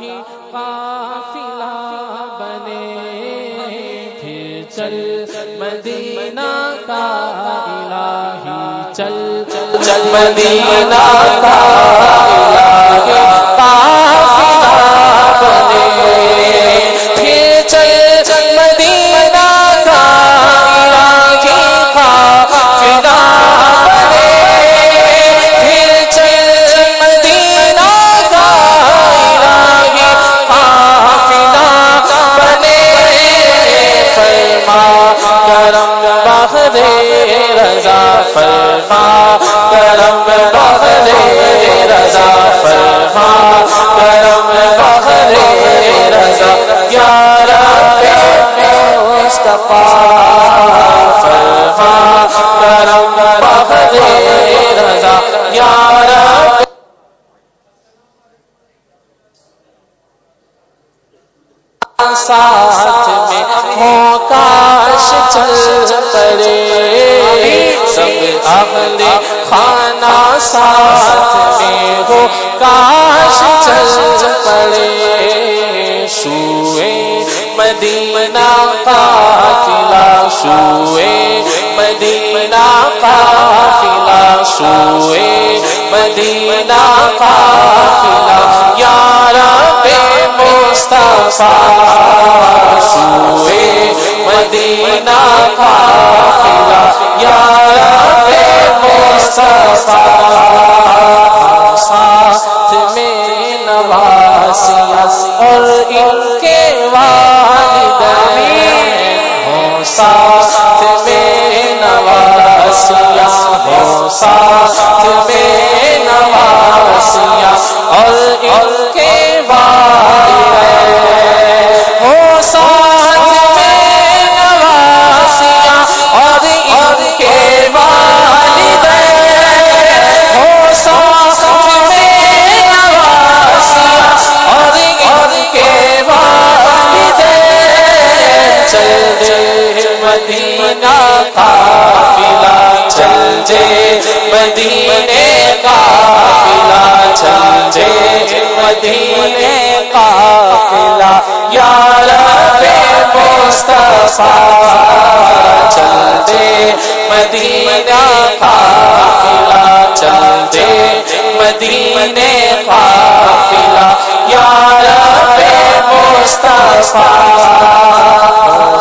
ہی قافلہ بنے۔ پھر چل مدینہ کا الہی چل۔ چل مدینہ کا الہی بخر رضا فرما، کرم بخر رضا فرما، کرم بخر رضا، یا رب مصطفیٰ فرما، کرم بخر رضا، یا رب چل پڑے۔ سب اہل خانہ ساتھ میں ہو، کاش چل پڑے۔ شوئے مدینہ قافلہ شوئے مدینہ قافلہ شوئے مدینہ قافلہ یا رب مصطفیٰ شوئے مدینہ قافلہ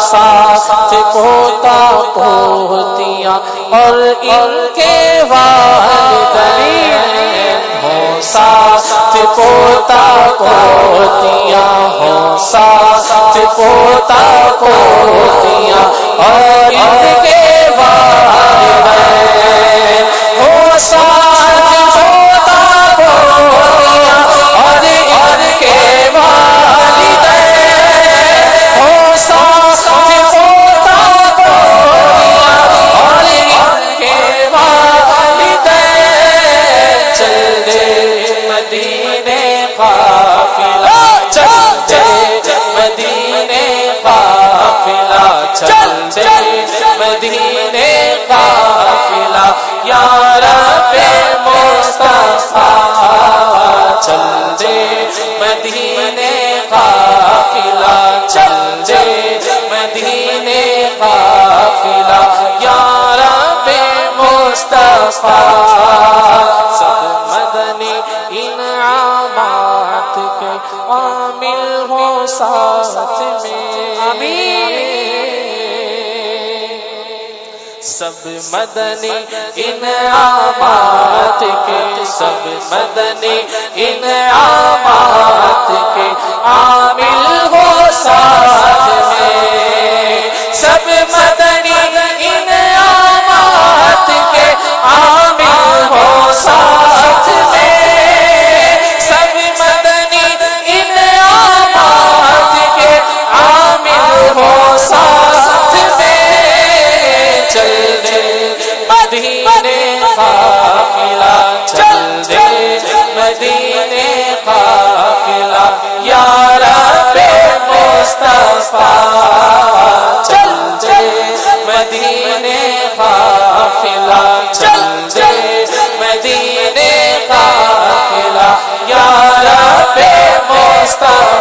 ساتھ پوتا پوتیاں اور ان کے والدین ہوں ساتھ پوتا پوتیاں ہوں ساتھ پوتا پوتیاں اور ان کے والدین مدینے قافلہ، یا رب مصطفیٰ، سب مدنی انعامات کے عامل ہو ساتھ میں۔ سب مدنی انعامات کے، سب مدنی ان انعامات کے عامل ہو ساتھ میں سب مدنی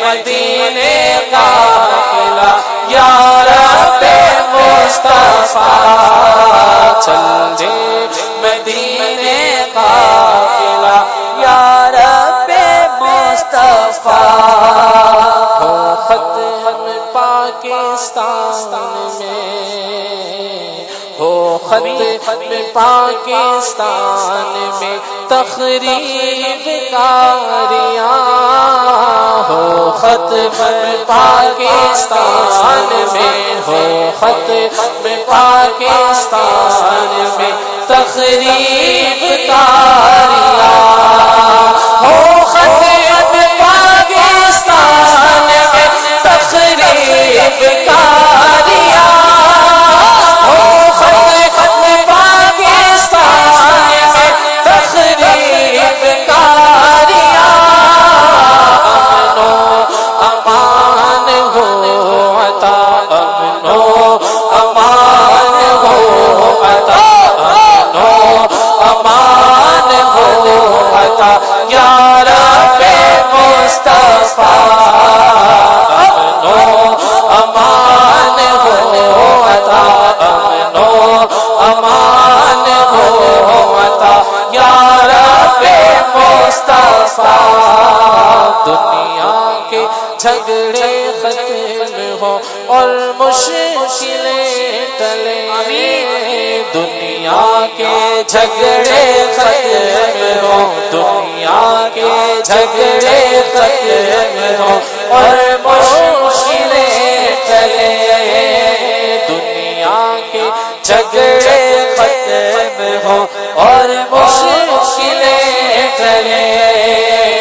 مدینے کا قلعہ یار پہ مصطفیٰ، چل جے مدینے کا قلعہ یار پہ مصطفیٰ۔ ہو ختم پاکستان میں، ہو خط پاکستان میں تقریب کاریاں ہو خط پاکستان میں ہو خط پاکستان میں تقریب دنیا کے جھگڑے ختم ہو اور مشکلیں ٹلے دنیا کے جھگڑے ختم ہو دنیا دنیا کے جھگڑے ختم ہو اور مشکلیں چلے دنیا کے جھگڑے ختم ہو اور مشکلیں چلے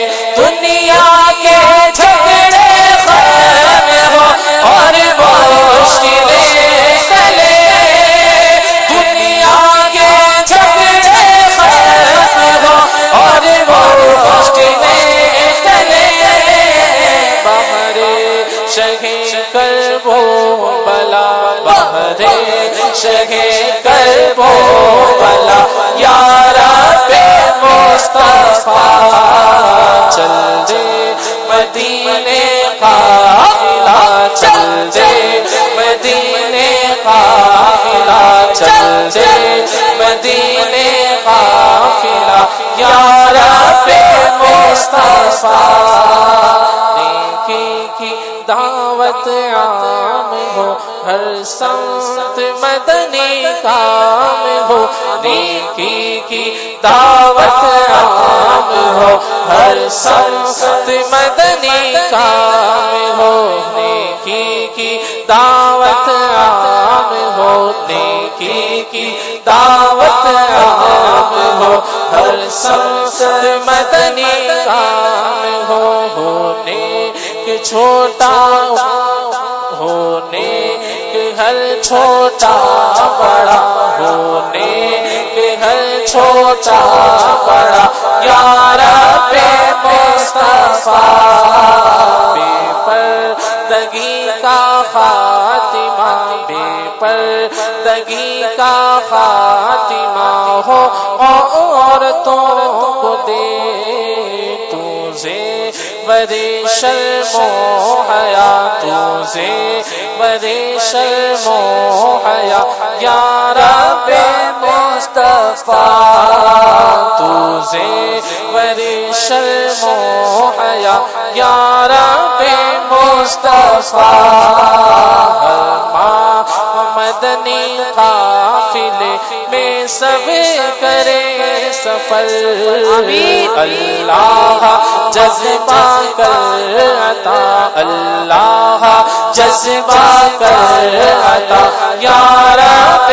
مدینے قافلہ چل دے، مدینے قافلہ چل دے، مدینے قافلہ یار پہ مصطفیٰ، نیکی کی دعوت آ ہو، ہر سمت مدنی کام ہو، نیکی کی دعوت عام ہو، ہر سمت مدنی کام ہو، نیکی کی دعوت عام ہو، نیکی کی دعوت عام ہو، ہر سمت مدنی کام ہو ہونے کہ چھوٹا ہونے کہ ہر چھوٹا بڑا ہونے ہر چھوٹا بڑا یار پہ مصطفیٰ بے پردگی کا خاتمہ بے پردگی کا خاتمہ ہو عورتوں کو دے بڑے شرم حیا تجھے بڑے شرم و حیا یا رب مصطفیٰ تجھے بڑے شرم و حیا یا رب مصطفیٰ ہر مدنی قافلے میں سب کرے سفر۔ اللہ جذبہ کر عطا۔ اللہ جذبہ کر عطا۔ پہ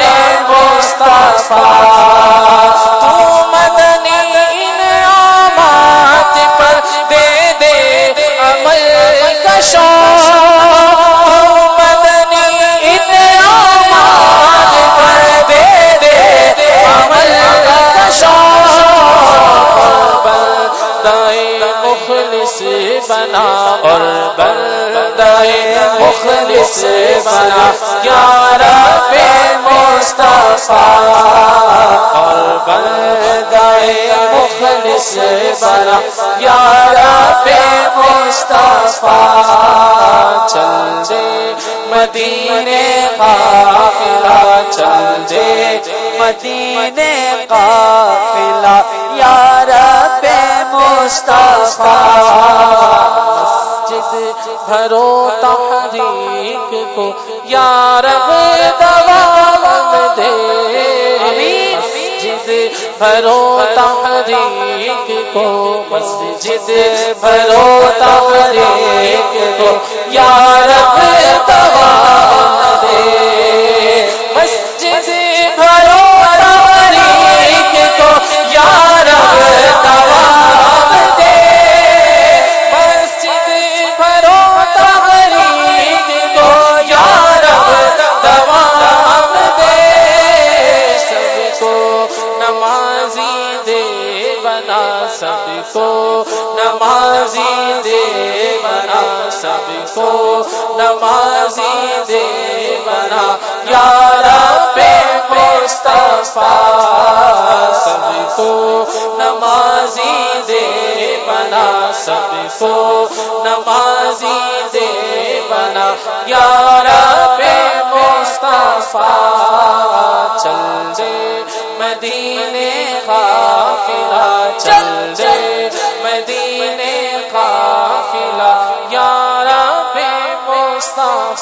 مخلص بنا یا رب مصطفیٰ۔ اور بندے مخلص بنا یا رب مصطفیٰ۔ چل دے مدینے کا قافلہ، چل دے مدینے کا قافلہ، یا رب مصطفیٰ۔ مسجد بھرو تحریک کو۔ یا رب دوام دے۔ مسجد بھرو تحریک کو۔ مسجد۔ بھرو تحریک کو۔ یا سب کو نمازی دے بنا۔ یا رب مصطفیٰ، سب کو نمازی دے بنا۔ سب کو نمازی دے بنا۔ یا رب مصطفیٰ، چل دے مدینے قافلہ چل دے مدینے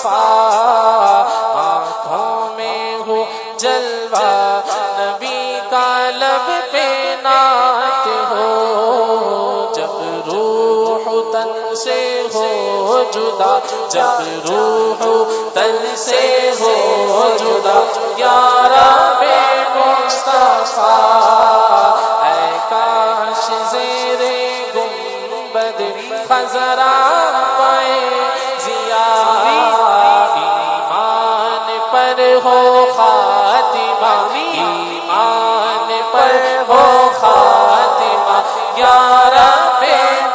مصطفیٰ آنکھوں میں ہو جلوہ، نبی کا لب پہ نعت ہو۔ جب روح تن سے ہو جدا، جب روح تن سے ہو جدا یا رب مصطفیٰ۔ پر ہو خاتمہ، یا رب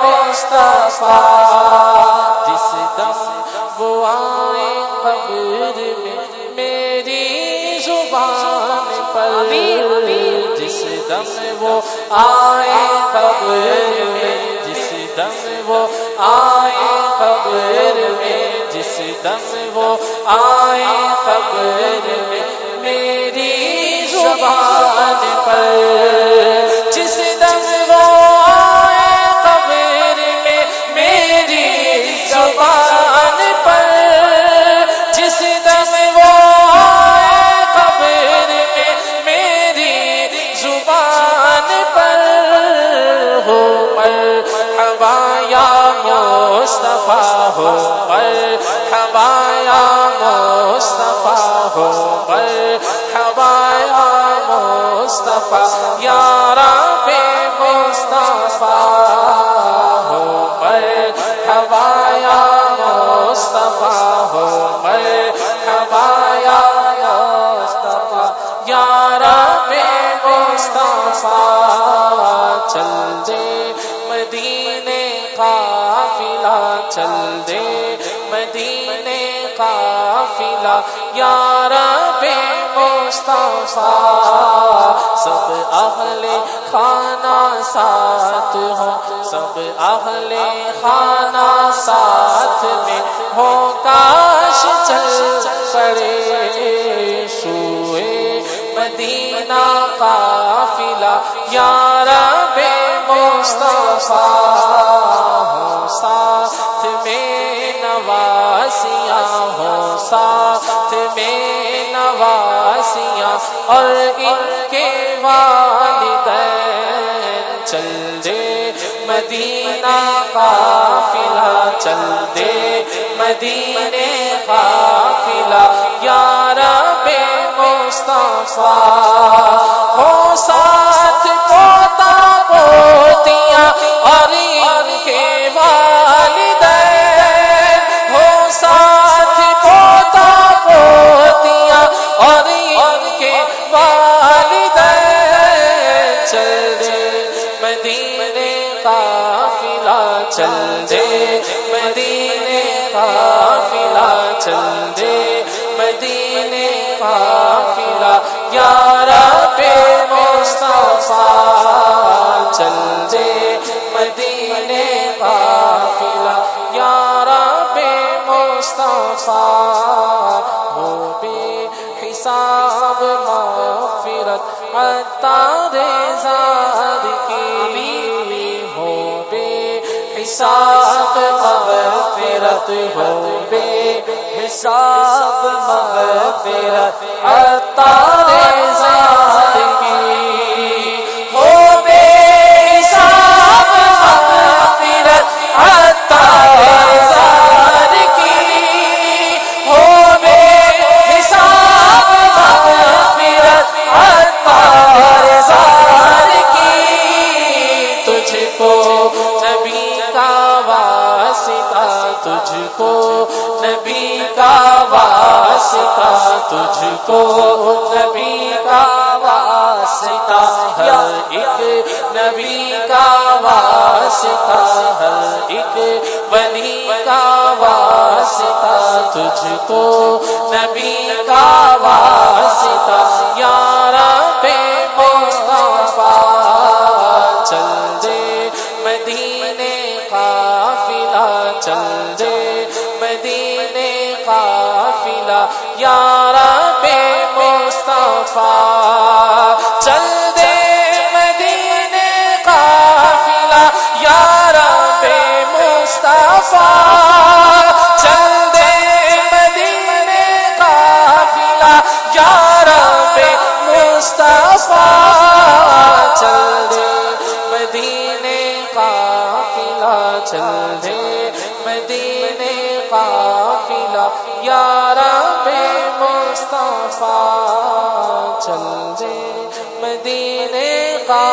مصطفیٰ۔ جس دم وہ آئے قبر میں، میری زبان پر۔ جس دم وہ آئے قبر میں، جس دم وہ آئے قبر میں، جس دم وہ آئے قبر میں، میری زبان مصطفیٰ ہو پر ہوایا مصطفیٰ ہو پر ہوایا مصطفیٰ یا قافلہ یا رب مصطفیٰ، سب اہل خانہ ساتھ ہو سب اہل خانہ ساتھ میں ہو کاش چل پڑے سوئے۔ مدینہ قافلہ یا رب مصطفیٰ ہو ساتھ میں نواسیاں ہو ساتھ اور ان کے والدین۔ چل دے مدینہ قافلہ، چل دے مدینے قافلہ۔ یار بے مصطفیٰ، ہو ساتھ قافلہ یارا پہ مصطفیٰ چل دے مدینے قافلہ یارا پہ مصطفیٰ ہو بے حساب مغفرت عطار زاد کی ہو بے حساب ہو بے حساب مغفرت عطا رضا تجھ کو نبی کا واسطہ ہر ایک نبی کا واسطہ، ہر ایک بنی کا واسطہ، تجھ کو نبی کا واسطہ مصطفیٰ چل دے مدینے قافلہ یارا پہ مصطفیٰ، چل دے مدینے قافلہ یارا پہ مصطفیٰ، چل دے مدینے قافلہ، چل دے مدینے قافلہ یارا پہ مصطفیٰ۔ چل دے مدینے کا